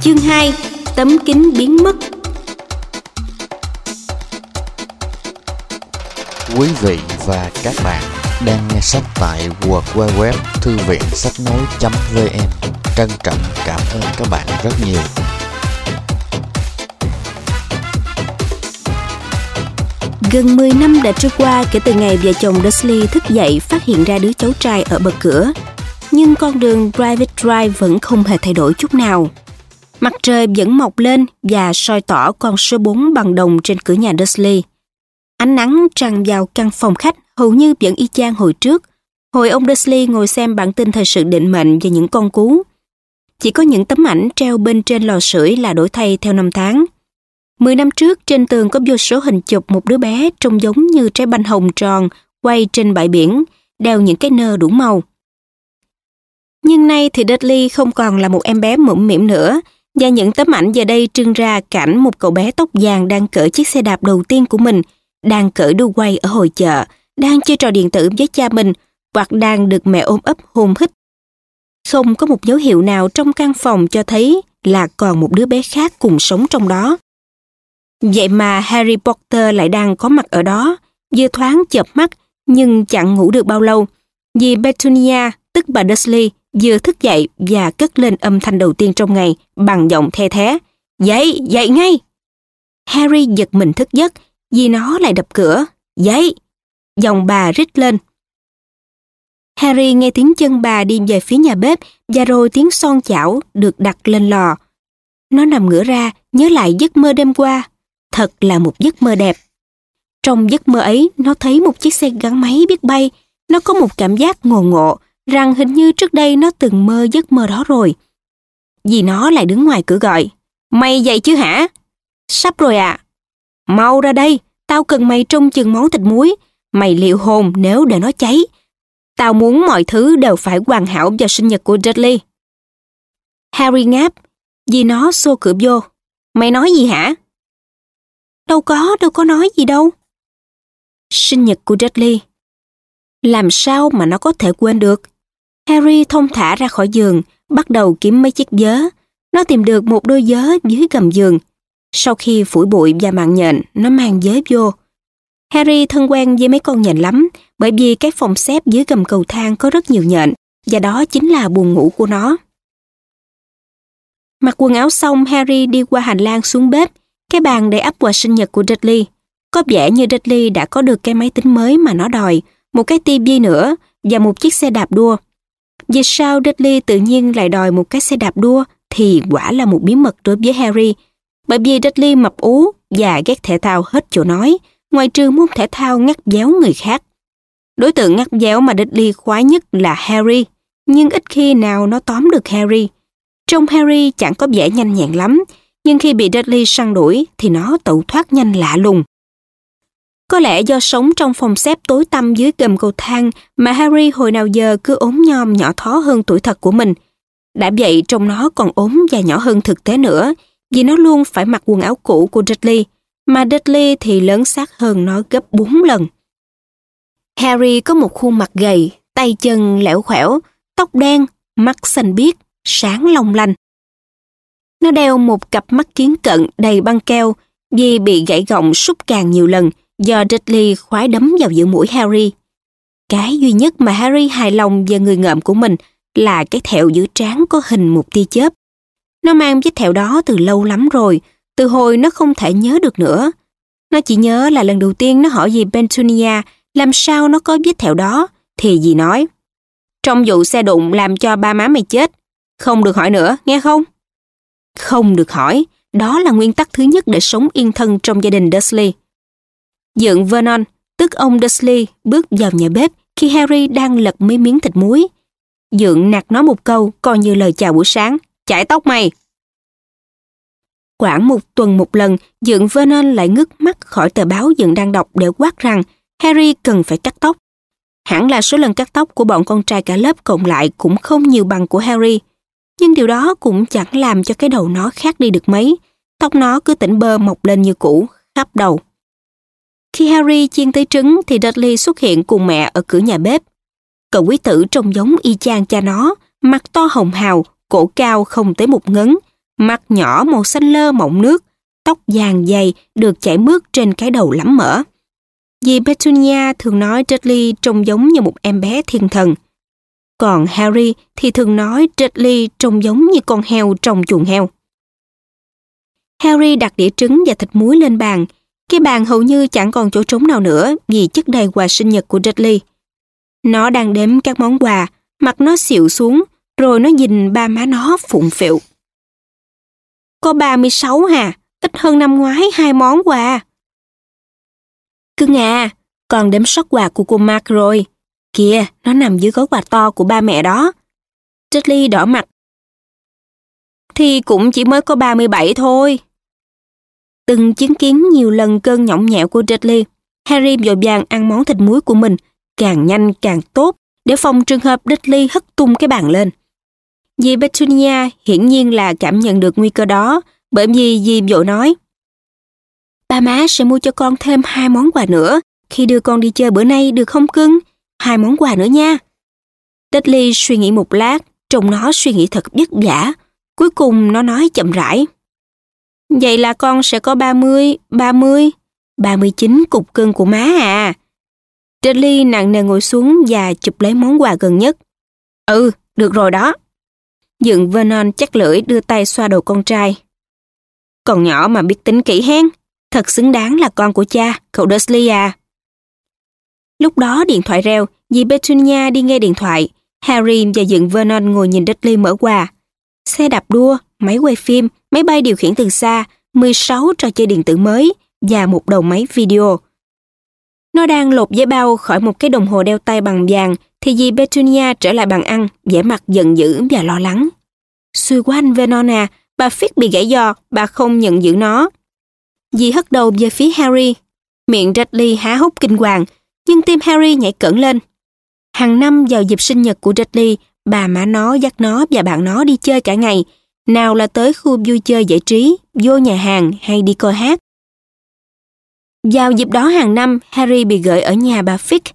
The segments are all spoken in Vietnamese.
Chương 2 Tấm kính biến mất Quý vị và các bạn đang nghe sách tại www thư viện sách nói.vn Trân trọng cảm ơn các bạn rất nhiều. Gần 10 năm đã trôi qua kể từ ngày vợ chồng Dursley thức dậy phát hiện ra đứa cháu trai ở bậc cửa. Nhưng con đường Private Drive vẫn không hề thay đổi chút nào. Mặt trời vẫn mọc lên và soi tỏ con số 4 bằng đồng trên cửa nhà Dursley. Ánh nắng tràn vào căn phòng khách hầu như vẫn y chang hồi trước. Hồi ông Dursley ngồi xem bản tin thời sự định mệnh về những con cú. Chỉ có những tấm ảnh treo bên trên lò sưởi là đổi thay theo năm tháng. Mười năm trước trên tường có vô số hình chụp một đứa bé trông giống như trái banh hồng tròn quay trên bãi biển, đeo những cái nơ đủ màu. Nhưng nay thì Dudley không còn là một em bé mũm mỉm nữa, và những tấm ảnh giờ đây trưng ra cảnh một cậu bé tóc vàng đang cỡ chiếc xe đạp đầu tiên của mình, đang cỡ đu quay ở hội chợ, đang chơi trò điện tử với cha mình, hoặc đang được mẹ ôm ấp hôn hít. Không có một dấu hiệu nào trong căn phòng cho thấy là còn một đứa bé khác cùng sống trong đó. Vậy mà Harry Potter lại đang có mặt ở đó, vừa thoáng chợp mắt nhưng chẳng ngủ được bao lâu, vì Petunia, tức bà Dursley, vừa thức dậy và cất lên âm thanh đầu tiên trong ngày bằng giọng the thé. Dậy, dậy ngay! Harry giật mình thức giấc vì nó lại đập cửa. Dậy! Dòng bà rít lên. Harry nghe tiếng chân bà đi về phía nhà bếp và rồi tiếng son chảo được đặt lên lò. Nó nằm ngửa ra, nhớ lại giấc mơ đêm qua. Thật là một giấc mơ đẹp. Trong giấc mơ ấy, nó thấy một chiếc xe gắn máy biết bay. Nó có một cảm giác ngồ ngộ rằng hình như trước đây nó từng mơ giấc mơ đó rồi. Vì nó lại đứng ngoài cửa gọi. Mày dậy chứ hả? Sắp rồi à? Mau ra đây, tao cần mày trông chừng món thịt muối. Mày liệu hồn nếu để nó cháy. Tao muốn mọi thứ đều phải hoàn hảo vào sinh nhật của Dudley. Harry ngáp, vì nó xô cửa vô. Mày nói gì hả? Đâu có, đâu có nói gì đâu. Sinh nhật của Dudley. Làm sao mà nó có thể quên được? Harry thông thả ra khỏi giường, bắt đầu kiếm mấy chiếc vớ. Nó tìm được một đôi vớ dưới gầm giường. Sau khi phủi bụi và mạng nhện, nó mang vớ vô. Harry thân quen với mấy con nhện lắm, bởi vì cái phòng xếp dưới gầm cầu thang có rất nhiều nhện, và đó chính là buồng ngủ của nó. Mặc quần áo xong, Harry đi qua hành lang xuống bếp, cái bàn để ấp quà sinh nhật của Dudley. Có vẻ như Dudley đã có được cái máy tính mới mà nó đòi, một cái tivi nữa và một chiếc xe đạp đua. Vì sao Dudley tự nhiên lại đòi một cái xe đạp đua thì quả là một bí mật đối với Harry. Bởi vì Dudley mập ú và ghét thể thao hết chỗ nói, ngoài trừ môn thể thao ngắt déo người khác. Đối tượng ngắt déo mà Dudley khoái nhất là Harry, nhưng ít khi nào nó tóm được Harry. Trong Harry chẳng có vẻ nhanh nhẹn lắm, nhưng khi bị Dudley săn đuổi thì nó tẩu thoát nhanh lạ lùng. Có lẽ do sống trong phòng xếp tối tăm dưới gầm cầu thang mà Harry hồi nào giờ cứ ốm nhom nhỏ thó hơn tuổi thật của mình. Đã vậy trong nó còn ốm và nhỏ hơn thực tế nữa, vì nó luôn phải mặc quần áo cũ của Dudley, mà Dudley thì lớn xác hơn nó gấp 4 lần. Harry có một khuôn mặt gầy, tay chân lẻo khỏe, tóc đen, mắt xanh biếc, sáng long lanh. Nó đeo một cặp mắt kiến cận đầy băng keo vì bị gãy gọng sút càng nhiều lần do Dudley khoái đấm vào giữa mũi Harry. Cái duy nhất mà Harry hài lòng về người ngợm của mình là cái thẹo giữa trán có hình một tia chớp. Nó mang vết thẹo đó từ lâu lắm rồi, từ hồi nó không thể nhớ được nữa. Nó chỉ nhớ là lần đầu tiên nó hỏi dì Bentonia làm sao nó có vết thẹo đó, thì dì nói. Trong vụ xe đụng làm cho ba má mày chết, không được hỏi nữa, nghe không? Không được hỏi, đó là nguyên tắc thứ nhất để sống yên thân trong gia đình Dursley. Dượng Vernon, tức ông Dursley, bước vào nhà bếp khi Harry đang lật mấy miếng thịt muối. Dượng nạt nó một câu coi như lời chào buổi sáng. Chải tóc mày! Khoảng một tuần một lần, Dượng Vernon lại ngước mắt khỏi tờ báo Dượng đang đọc để quát rằng Harry cần phải cắt tóc. Hẳn là số lần cắt tóc của bọn con trai cả lớp cộng lại cũng không nhiều bằng của Harry. Nhưng điều đó cũng chẳng làm cho cái đầu nó khác đi được mấy. Tóc nó cứ tỉnh bơ mọc lên như cũ, khắp đầu. Khi Harry chiên tới trứng thì Dudley xuất hiện cùng mẹ ở cửa nhà bếp. Cậu quý tử trông giống y chang cha nó, mặt to hồng hào, cổ cao không tới một ngấn, mặt nhỏ màu xanh lơ mọng nước, tóc vàng dày được chảy mướt trên cái đầu lắm mỡ. Dì Petunia thường nói Dudley trông giống như một em bé thiên thần. Còn Harry thì thường nói Dudley trông giống như con heo trong chuồng heo. Harry đặt đĩa trứng và thịt muối lên bàn. Cái bàn hầu như chẳng còn chỗ trống nào nữa vì chất đầy quà sinh nhật của Dudley. Nó đang đếm các món quà, mặt nó xịu xuống, rồi nó nhìn ba má nó phụng phịu. Có 36 hà, ít hơn năm ngoái hai món quà. Cưng à, còn đếm sót quà của cô Mark rồi. Kìa, nó nằm dưới gói quà to của ba mẹ đó. Dudley đỏ mặt. Thì cũng chỉ mới có 37 thôi. Từng chứng kiến nhiều lần cơn nhõng nhẽo của Dudley, Harry vội vàng ăn món thịt muối của mình, càng nhanh càng tốt, để phòng trường hợp Dudley hất tung cái bàn lên. Dì Petunia hiển nhiên là cảm nhận được nguy cơ đó, bởi vì dì vội nói. Ba má sẽ mua cho con thêm hai món quà nữa, khi đưa con đi chơi bữa nay được không cưng? Hai món quà nữa nha. Dudley suy nghĩ một lát, trông nó suy nghĩ thật vất vả. Cuối cùng nó nói chậm rãi. Vậy là con sẽ có 30, 30, 39 cục cưng của má à. Dudley nặng nề ngồi xuống và chụp lấy món quà gần nhất. Ừ, được rồi đó. Dựng Vernon chắc lưỡi đưa tay xoa đầu con trai. Còn nhỏ mà biết tính kỹ hen, thật xứng đáng là con của cha, cậu Dursley à. Lúc đó điện thoại reo, dì Petunia đi nghe điện thoại. Harry và dựng Vernon ngồi nhìn Dudley mở quà. Xe đạp đua, máy quay phim, máy bay điều khiển từ xa, 16 trò chơi điện tử mới và một đầu máy video. Nó đang lột giấy bao khỏi một cái đồng hồ đeo tay bằng vàng thì dì Petunia trở lại bàn ăn, vẻ mặt giận dữ và lo lắng. Xui quá anh Venona, bà Fitz bị gãy giò, bà không nhận giữ nó. Dì hất đầu về phía Harry. Miệng Dudley há hốc kinh hoàng, nhưng tim Harry nhảy cẩn lên. Hàng năm vào dịp sinh nhật của Dudley, bà má nó dắt nó và bạn nó đi chơi cả ngày, nào là tới khu vui chơi giải trí, vô nhà hàng hay đi coi hát. Vào dịp đó hàng năm, Harry bị gửi ở nhà bà Fick.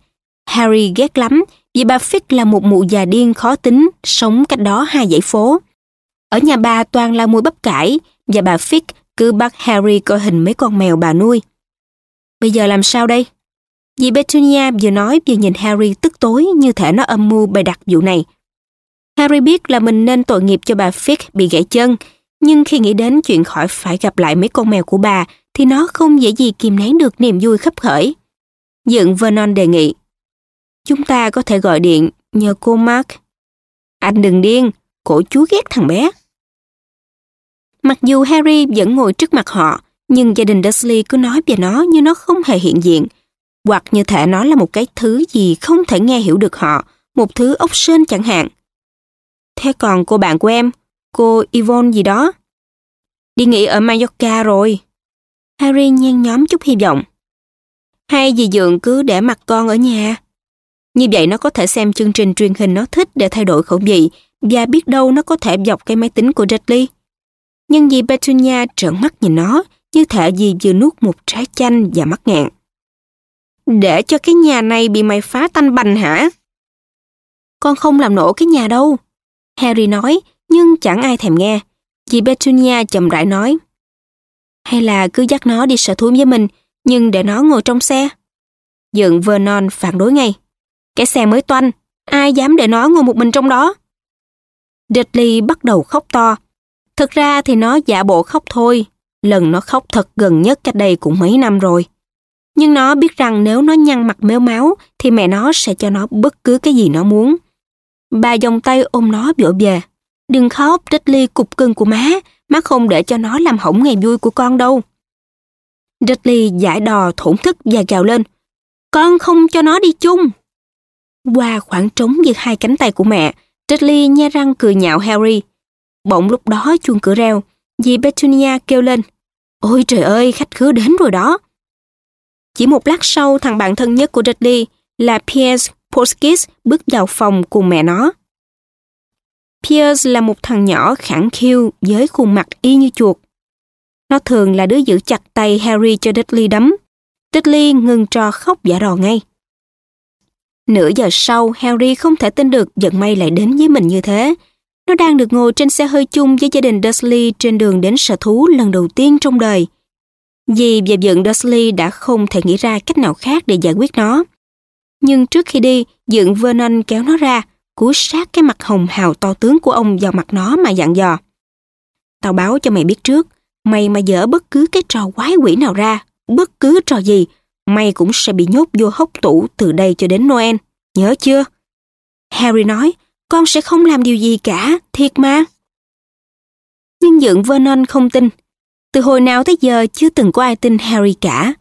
Harry ghét lắm vì bà Fick là một mụ già điên khó tính, sống cách đó hai dãy phố. Ở nhà bà toàn là mùi bắp cải và bà Fick cứ bắt Harry coi hình mấy con mèo bà nuôi. Bây giờ làm sao đây? Dì Petunia vừa nói vừa nhìn Harry tức tối như thể nó âm mưu bày đặt vụ này. Harry biết là mình nên tội nghiệp cho bà Fitz bị gãy chân, nhưng khi nghĩ đến chuyện khỏi phải gặp lại mấy con mèo của bà thì nó không dễ gì kìm nén được niềm vui khắp khởi. Dựng Vernon đề nghị. Chúng ta có thể gọi điện nhờ cô Mark. Anh đừng điên, cổ chú ghét thằng bé. Mặc dù Harry vẫn ngồi trước mặt họ, nhưng gia đình Dursley cứ nói về nó như nó không hề hiện diện, hoặc như thể nó là một cái thứ gì không thể nghe hiểu được họ, một thứ ốc sên chẳng hạn. Thế còn cô bạn của em, cô Yvonne gì đó? Đi nghỉ ở Mallorca rồi. Harry nhen nhóm chút hy vọng. Hay dì Dượng cứ để mặt con ở nhà. Như vậy nó có thể xem chương trình truyền hình nó thích để thay đổi khẩu vị và biết đâu nó có thể dọc cái máy tính của Dudley. Nhưng dì Petunia trợn mắt nhìn nó như thể dì vừa nuốt một trái chanh và mắc ngạn. Để cho cái nhà này bị mày phá tanh bành hả? Con không làm nổ cái nhà đâu. Harry nói, nhưng chẳng ai thèm nghe. Dì Petunia chậm rãi nói. Hay là cứ dắt nó đi sở thú với mình, nhưng để nó ngồi trong xe. Dượng Vernon phản đối ngay. Cái xe mới toanh, ai dám để nó ngồi một mình trong đó? Dudley bắt đầu khóc to. Thực ra thì nó giả bộ khóc thôi. Lần nó khóc thật gần nhất cách đây cũng mấy năm rồi. Nhưng nó biết rằng nếu nó nhăn mặt méo máu thì mẹ nó sẽ cho nó bất cứ cái gì nó muốn. Bà dòng tay ôm nó vỗ về. Đừng khóc, Dudley cục cưng của má, má không để cho nó làm hỏng ngày vui của con đâu. Dudley giải đò thổn thức và gào lên. Con không cho nó đi chung. Qua khoảng trống giữa hai cánh tay của mẹ, Dudley nhe răng cười nhạo Harry. Bỗng lúc đó chuông cửa reo, dì Petunia kêu lên. Ôi trời ơi, khách khứa đến rồi đó. Chỉ một lát sau, thằng bạn thân nhất của Dudley là Piers Porskis bước vào phòng cùng mẹ nó. Piers là một thằng nhỏ khẳng khiu với khuôn mặt y như chuột. Nó thường là đứa giữ chặt tay Harry cho Dudley đấm. Dudley ngừng trò khóc giả rò ngay. Nửa giờ sau, Harry không thể tin được vận may lại đến với mình như thế. Nó đang được ngồi trên xe hơi chung với gia đình Dursley trên đường đến sở thú lần đầu tiên trong đời. Dì và dựng Dursley đã không thể nghĩ ra cách nào khác để giải quyết nó. Nhưng trước khi đi, dựng Vernon kéo nó ra, cú sát cái mặt hồng hào to tướng của ông vào mặt nó mà dặn dò. Tao báo cho mày biết trước, mày mà dở bất cứ cái trò quái quỷ nào ra, bất cứ trò gì, mày cũng sẽ bị nhốt vô hốc tủ từ đây cho đến Noel. Nhớ chưa? Harry nói, con sẽ không làm điều gì cả, thiệt mà. Nhưng dựng Vernon không tin. Từ hồi nào tới giờ chưa từng có ai tin Harry cả.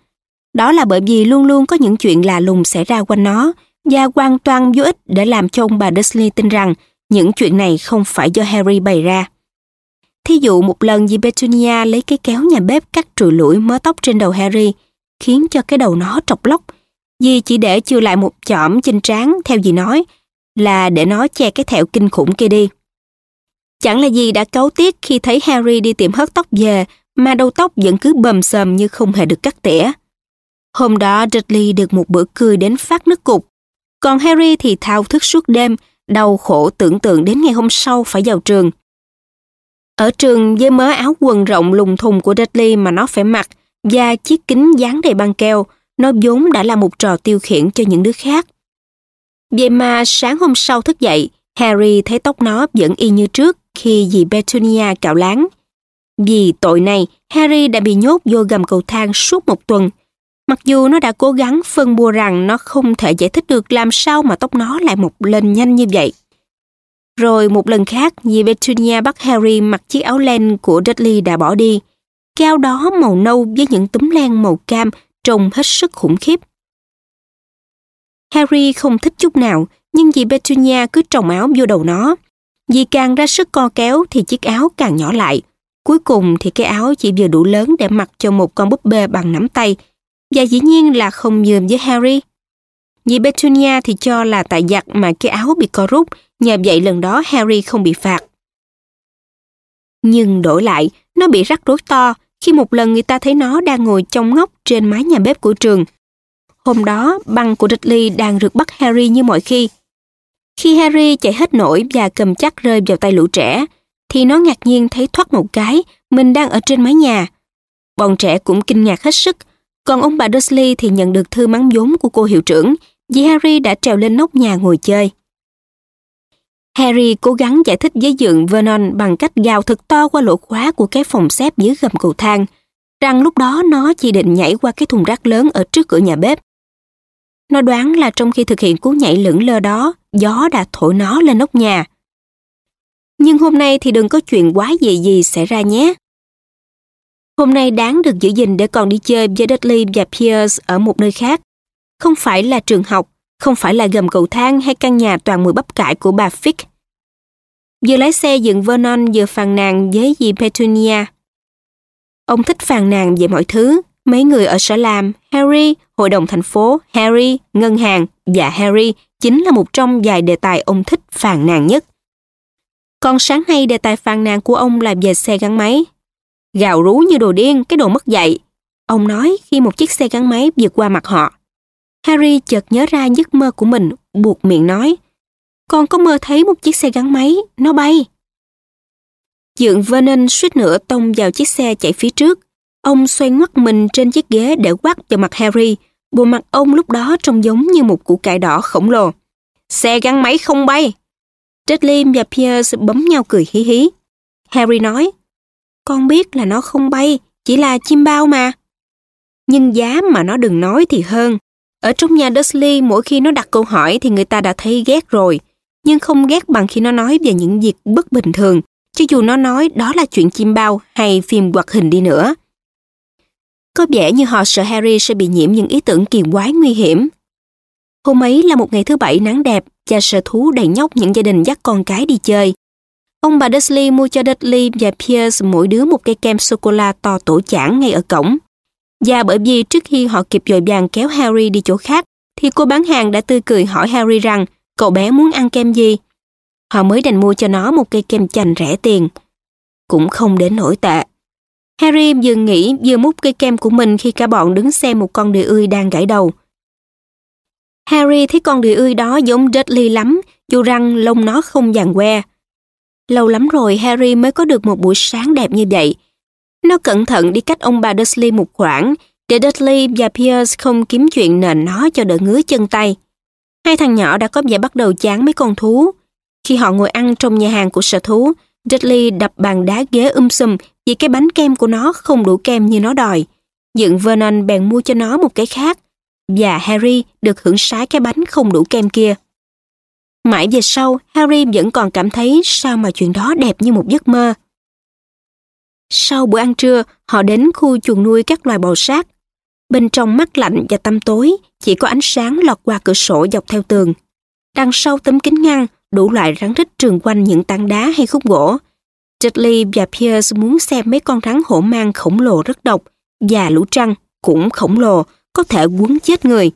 Đó là bởi vì luôn luôn có những chuyện lạ lùng xảy ra quanh nó và hoàn toàn vô ích để làm cho ông bà Dursley tin rằng những chuyện này không phải do Harry bày ra. Thí dụ một lần dì Petunia lấy cái kéo nhà bếp cắt trụi lũi mớ tóc trên đầu Harry, khiến cho cái đầu nó trọc lóc. Dì chỉ để chừa lại một chỏm trên trán theo dì nói là để nó che cái thẹo kinh khủng kia đi. Chẳng là gì đã cấu tiếc khi thấy Harry đi tiệm hớt tóc về mà đầu tóc vẫn cứ bầm sầm như không hề được cắt tỉa. Hôm đó Dudley được một bữa cười đến phát nước cục, còn Harry thì thao thức suốt đêm, đau khổ tưởng tượng đến ngày hôm sau phải vào trường. Ở trường với mớ áo quần rộng lùng thùng của Dudley mà nó phải mặc và chiếc kính dán đầy băng keo, nó vốn đã là một trò tiêu khiển cho những đứa khác. Vậy mà sáng hôm sau thức dậy, Harry thấy tóc nó vẫn y như trước khi dì Petunia cạo láng. Vì tội này, Harry đã bị nhốt vô gầm cầu thang suốt một tuần. Mặc dù nó đã cố gắng phân bua rằng nó không thể giải thích được làm sao mà tóc nó lại mọc lên nhanh như vậy. Rồi một lần khác, dì Petunia bắt Harry mặc chiếc áo len của Dudley đã bỏ đi. Cái áo đó màu nâu với những túm len màu cam trông hết sức khủng khiếp. Harry không thích chút nào, nhưng dì Petunia cứ trồng áo vô đầu nó. Dì càng ra sức co kéo thì chiếc áo càng nhỏ lại. Cuối cùng thì cái áo chỉ vừa đủ lớn để mặc cho một con búp bê bằng nắm tay. Và dĩ nhiên là không nhường với Harry. Dì Petunia thì cho là tại giặt mà cái áo bị co rút, nhờ vậy lần đó Harry không bị phạt. Nhưng đổi lại, nó bị rắc rối to khi một lần người ta thấy nó đang ngồi trong ngóc trên mái nhà bếp của trường. Hôm đó, băng của Dudley đang rượt bắt Harry như mọi khi. Khi Harry chạy hết nổi và cầm chắc rơi vào tay lũ trẻ, thì nó ngạc nhiên thấy thoát một cái, mình đang ở trên mái nhà. Bọn trẻ cũng kinh ngạc hết sức, còn ông bà Dursley thì nhận được thư mắng vốn của cô hiệu trưởng vì Harry đã trèo lên nóc nhà ngồi chơi. Harry cố gắng giải thích với dượng Vernon bằng cách gào thật to qua lỗ khóa của cái phòng xếp dưới gầm cầu thang, rằng lúc đó nó chỉ định nhảy qua cái thùng rác lớn ở trước cửa nhà bếp. Nó đoán là trong khi thực hiện cú nhảy lững lơ đó, gió đã thổi nó lên nóc nhà. Nhưng hôm nay thì đừng có chuyện quá gì gì xảy ra nhé. Hôm nay đáng được giữ gìn để còn đi chơi với Dudley và Pierce ở một nơi khác. Không phải là trường học, không phải là gầm cầu thang hay căn nhà toàn mùi bắp cải của bà Fick. Vừa lái xe dựng Vernon vừa phàn nàn với dì Petunia. Ông thích phàn nàn về mọi thứ, mấy người ở sở làm, Harry, hội đồng thành phố, Harry, ngân hàng và Harry chính là một trong vài đề tài ông thích phàn nàn nhất. Còn sáng nay đề tài phàn nàn của ông là về xe gắn máy. Gào rú như đồ điên, cái đồ mất dạy. Ông nói khi một chiếc xe gắn máy vượt qua mặt họ. Harry chợt nhớ ra giấc mơ của mình, buộc miệng nói. Con có mơ thấy một chiếc xe gắn máy, nó bay. Dượng Vernon suýt nữa tông vào chiếc xe chạy phía trước. Ông xoay ngoắt mình trên chiếc ghế để quát vào mặt Harry. Bộ mặt ông lúc đó trông giống như một củ cải đỏ khổng lồ. Xe gắn máy không bay. Dudley và Pierce bấm nhau cười hí hí. Harry nói, con biết là nó không bay, chỉ là chim bao mà. Nhưng giá mà nó đừng nói thì hơn. Ở trong nhà Dursley, mỗi khi nó đặt câu hỏi thì người ta đã thấy ghét rồi. Nhưng không ghét bằng khi nó nói về những việc bất bình thường, cho dù nó nói đó là chuyện chim bao hay phim hoạt hình đi nữa. Có vẻ như họ sợ Harry sẽ bị nhiễm những ý tưởng kỳ quái nguy hiểm. Hôm ấy là một ngày thứ bảy nắng đẹp và sở thú đầy nhóc những gia đình dắt con cái đi chơi. Ông bà Dudley mua cho Dudley và Pierce mỗi đứa một cây kem sô-cô-la to tổ chảng ngay ở cổng. Và bởi vì trước khi họ kịp dội vàng kéo Harry đi chỗ khác, thì cô bán hàng đã tươi cười hỏi Harry rằng cậu bé muốn ăn kem gì. Họ mới đành mua cho nó một cây kem chanh rẻ tiền. Cũng không đến nổi tệ. Harry vừa nghĩ vừa múc cây kem của mình khi cả bọn đứng xem một con đười ươi đang gãy đầu. Harry thấy con đười ươi đó giống Dudley lắm, dù rằng lông nó không vàng que. Lâu lắm rồi Harry mới có được một buổi sáng đẹp như vậy. Nó cẩn thận đi cách ông bà Dursley một khoảng để Dudley và Pierce không kiếm chuyện nền nó cho đỡ ngứa chân tay. Hai thằng nhỏ đã có vẻ bắt đầu chán mấy con thú. Khi họ ngồi ăn trong nhà hàng của sở thú, Dudley đập bàn đá ghế um sùm vì cái bánh kem của nó không đủ kem như nó đòi. Dựng Vernon bèn mua cho nó một cái khác và Harry được hưởng sái cái bánh không đủ kem kia. Mãi về sau, Harry vẫn còn cảm thấy sao mà chuyện đó đẹp như một giấc mơ. Sau bữa ăn trưa, họ đến khu chuồng nuôi các loài bò sát. Bên trong mắt lạnh và tăm tối, chỉ có ánh sáng lọt qua cửa sổ dọc theo tường. Đằng sau tấm kính ngăn, đủ loại rắn rít trường quanh những tảng đá hay khúc gỗ. Dudley và Pierce muốn xem mấy con rắn hổ mang khổng lồ rất độc và lũ trăng cũng khổng lồ, có thể quấn chết người.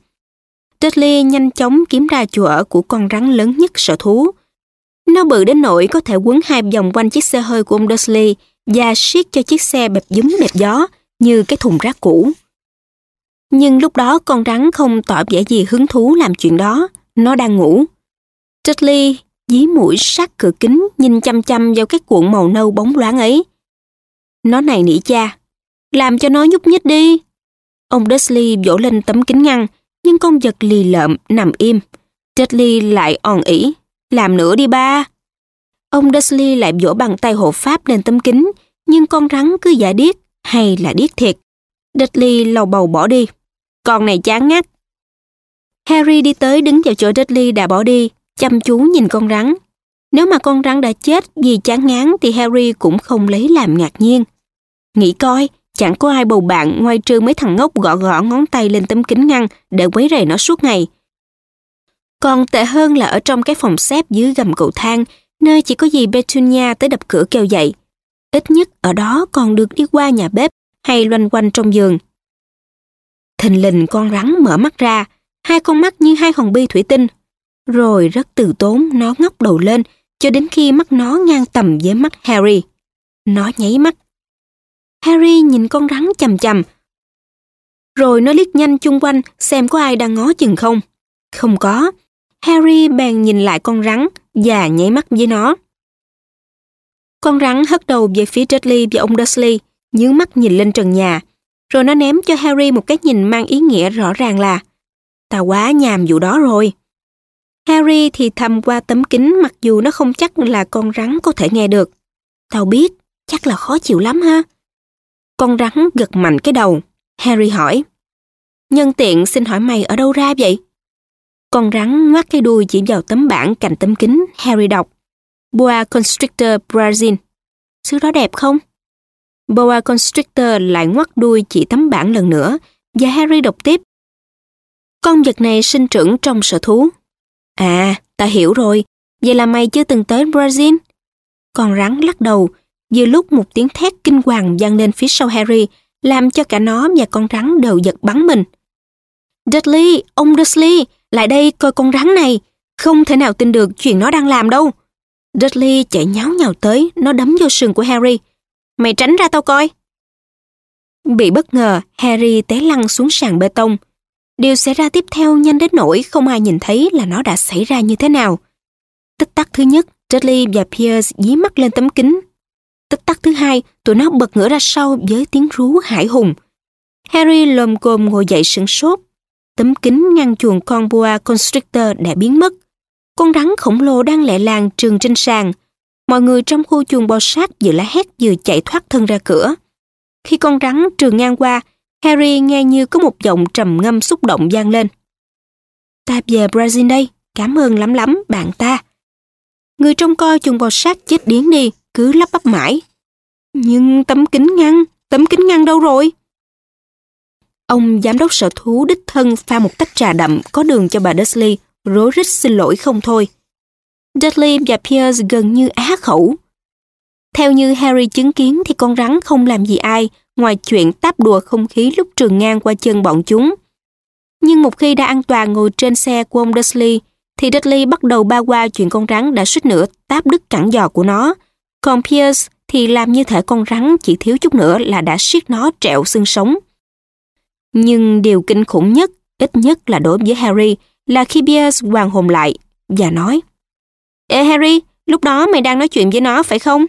Dudley nhanh chóng kiếm ra chỗ ở của con rắn lớn nhất sở thú. Nó bự đến nỗi có thể quấn hai vòng quanh chiếc xe hơi của ông Dursley và siết cho chiếc xe bẹp dúm bẹp gió như cái thùng rác cũ. Nhưng lúc đó con rắn không tỏ vẻ gì hứng thú làm chuyện đó, nó đang ngủ. Dudley dí mũi sát cửa kính nhìn chăm chăm vào cái cuộn màu nâu bóng loáng ấy. Nó này nỉ cha, làm cho nó nhúc nhích đi. Ông Dursley vỗ lên tấm kính ngăn, nhưng con vật lì lợm nằm im. Dudley lại òn ỉ, làm nữa đi ba. Ông Dudley lại vỗ bằng tay hộ pháp lên tấm kính, nhưng con rắn cứ giả điếc hay là điếc thiệt. Dudley lầu bầu bỏ đi. Con này chán ngắt. Harry đi tới đứng vào chỗ Dudley đã bỏ đi, chăm chú nhìn con rắn. Nếu mà con rắn đã chết vì chán ngán thì Harry cũng không lấy làm ngạc nhiên. Nghĩ coi, chẳng có ai bầu bạn ngoài trừ mấy thằng ngốc gõ gõ ngón tay lên tấm kính ngăn để quấy rầy nó suốt ngày. Còn tệ hơn là ở trong cái phòng xếp dưới gầm cầu thang, nơi chỉ có gì Petunia tới đập cửa kêu dậy. Ít nhất ở đó còn được đi qua nhà bếp hay loanh quanh trong giường. Thình lình con rắn mở mắt ra, hai con mắt như hai hòn bi thủy tinh. Rồi rất từ tốn nó ngóc đầu lên cho đến khi mắt nó ngang tầm với mắt Harry. Nó nháy mắt. Harry nhìn con rắn chầm chầm. Rồi nó liếc nhanh chung quanh xem có ai đang ngó chừng không. Không có. Harry bèn nhìn lại con rắn và nháy mắt với nó. Con rắn hất đầu về phía Dudley và ông Dursley, nhướng mắt nhìn lên trần nhà. Rồi nó ném cho Harry một cái nhìn mang ý nghĩa rõ ràng là Tao quá nhàm vụ đó rồi. Harry thì thầm qua tấm kính mặc dù nó không chắc là con rắn có thể nghe được. Tao biết, chắc là khó chịu lắm ha. Con rắn gật mạnh cái đầu. Harry hỏi. Nhân tiện xin hỏi mày ở đâu ra vậy? Con rắn ngoắt cái đuôi chỉ vào tấm bảng cạnh tấm kính. Harry đọc. Boa Constrictor Brazil. Xứ đó đẹp không? Boa Constrictor lại ngoắt đuôi chỉ tấm bảng lần nữa và Harry đọc tiếp. Con vật này sinh trưởng trong sở thú. À, ta hiểu rồi. Vậy là mày chưa từng tới Brazil? Con rắn lắc đầu, vừa lúc một tiếng thét kinh hoàng vang lên phía sau Harry, làm cho cả nó và con rắn đều giật bắn mình. Dudley, ông Dudley, lại đây coi con rắn này. Không thể nào tin được chuyện nó đang làm đâu. Dudley chạy nháo nhào tới, nó đấm vô sườn của Harry. Mày tránh ra tao coi. Bị bất ngờ, Harry té lăn xuống sàn bê tông. Điều xảy ra tiếp theo nhanh đến nỗi không ai nhìn thấy là nó đã xảy ra như thế nào. Tích tắc thứ nhất, Dudley và Pierce dí mắt lên tấm kính. Tích tắc thứ hai, tụi nó bật ngửa ra sau với tiếng rú hải hùng. Harry lồm cồm ngồi dậy sững sốt. Tấm kính ngăn chuồng con boa constrictor đã biến mất. Con rắn khổng lồ đang lẹ làng trường trên sàn. Mọi người trong khu chuồng bò sát vừa la hét vừa chạy thoát thân ra cửa. Khi con rắn trường ngang qua, Harry nghe như có một giọng trầm ngâm xúc động vang lên. Ta về Brazil đây, cảm ơn lắm lắm bạn ta. Người trông coi chuồng bò sát chết điếng đi, cứ lắp bắp mãi. Nhưng tấm kính ngăn, tấm kính ngăn đâu rồi? Ông giám đốc sở thú đích thân pha một tách trà đậm có đường cho bà Dudley, rối rít xin lỗi không thôi. Dudley và Pierce gần như á khẩu. Theo như Harry chứng kiến thì con rắn không làm gì ai ngoài chuyện táp đùa không khí lúc trường ngang qua chân bọn chúng. Nhưng một khi đã an toàn ngồi trên xe của ông Dudley, thì Dudley bắt đầu ba qua chuyện con rắn đã suýt nữa táp đứt cẳng giò của nó. Còn Pierce thì làm như thể con rắn chỉ thiếu chút nữa là đã siết nó trẹo xương sống. Nhưng điều kinh khủng nhất, ít nhất là đối với Harry, là khi Pierce hoàng hồn lại và nói Ê Harry, Lúc đó mày đang nói chuyện với nó phải không?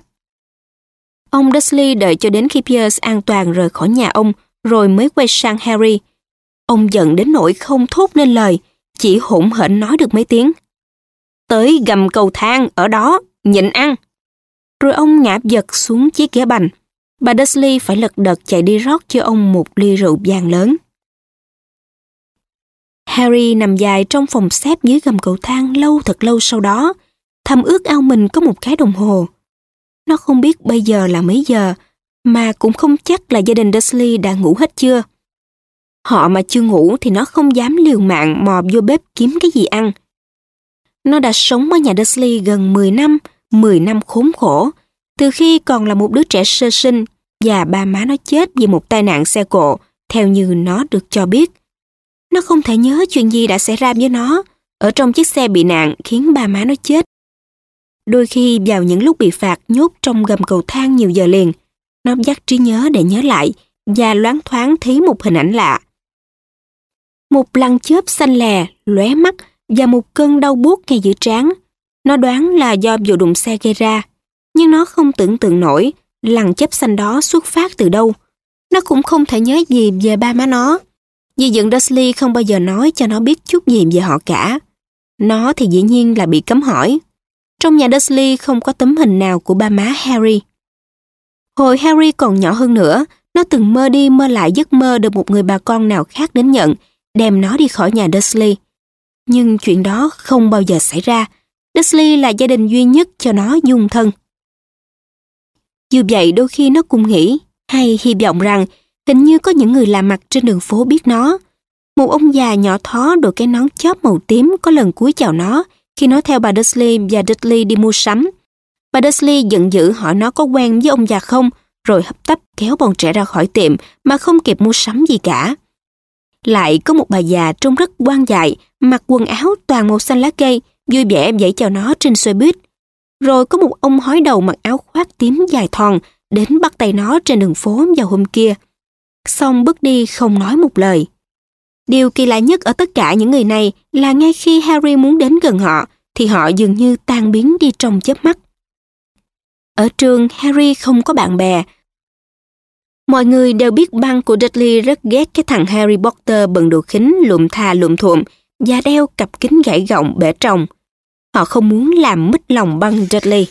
Ông Dursley đợi cho đến khi Pierce an toàn rời khỏi nhà ông, rồi mới quay sang Harry. Ông giận đến nỗi không thốt nên lời, chỉ hỗn hển nói được mấy tiếng. Tới gầm cầu thang, ở đó, nhịn ăn. Rồi ông ngã giật xuống chiếc ghế bành. Bà Dursley phải lật đật chạy đi rót cho ông một ly rượu vàng lớn. Harry nằm dài trong phòng xếp dưới gầm cầu thang lâu thật lâu sau đó, thầm ước ao mình có một cái đồng hồ. Nó không biết bây giờ là mấy giờ, mà cũng không chắc là gia đình Dursley đã ngủ hết chưa. Họ mà chưa ngủ thì nó không dám liều mạng mò vô bếp kiếm cái gì ăn. Nó đã sống ở nhà Dursley gần 10 năm, 10 năm khốn khổ, từ khi còn là một đứa trẻ sơ sinh và ba má nó chết vì một tai nạn xe cộ, theo như nó được cho biết. Nó không thể nhớ chuyện gì đã xảy ra với nó ở trong chiếc xe bị nạn khiến ba má nó chết. Đôi khi vào những lúc bị phạt nhốt trong gầm cầu thang nhiều giờ liền, nó dắt trí nhớ để nhớ lại và loáng thoáng thấy một hình ảnh lạ. Một lăng chớp xanh lè, lóe mắt và một cơn đau buốt ngay giữa trán. Nó đoán là do vụ đụng xe gây ra, nhưng nó không tưởng tượng nổi lằn chớp xanh đó xuất phát từ đâu. Nó cũng không thể nhớ gì về ba má nó. Dì dựng Dursley không bao giờ nói cho nó biết chút gì về họ cả. Nó thì dĩ nhiên là bị cấm hỏi. Trong nhà Dursley không có tấm hình nào của ba má Harry. Hồi Harry còn nhỏ hơn nữa, nó từng mơ đi mơ lại giấc mơ được một người bà con nào khác đến nhận, đem nó đi khỏi nhà Dursley. Nhưng chuyện đó không bao giờ xảy ra. Dursley là gia đình duy nhất cho nó dung thân. Dù vậy đôi khi nó cũng nghĩ, hay hy vọng rằng hình như có những người lạ mặt trên đường phố biết nó. Một ông già nhỏ thó đội cái nón chóp màu tím có lần cuối chào nó khi nó theo bà Dursley và Dudley đi mua sắm. Bà Dursley giận dữ hỏi nó có quen với ông già không, rồi hấp tấp kéo bọn trẻ ra khỏi tiệm mà không kịp mua sắm gì cả. Lại có một bà già trông rất quan dại, mặc quần áo toàn màu xanh lá cây, vui vẻ dãy chào nó trên xe buýt. Rồi có một ông hói đầu mặc áo khoác tím dài thòn đến bắt tay nó trên đường phố vào hôm kia. Xong bước đi không nói một lời. Điều kỳ lạ nhất ở tất cả những người này là ngay khi Harry muốn đến gần họ, thì họ dường như tan biến đi trong chớp mắt. Ở trường, Harry không có bạn bè. Mọi người đều biết băng của Dudley rất ghét cái thằng Harry Potter bận đồ khính lụm thà lụm thuộm và đeo cặp kính gãy gọng bể trồng. Họ không muốn làm mít lòng băng Dudley.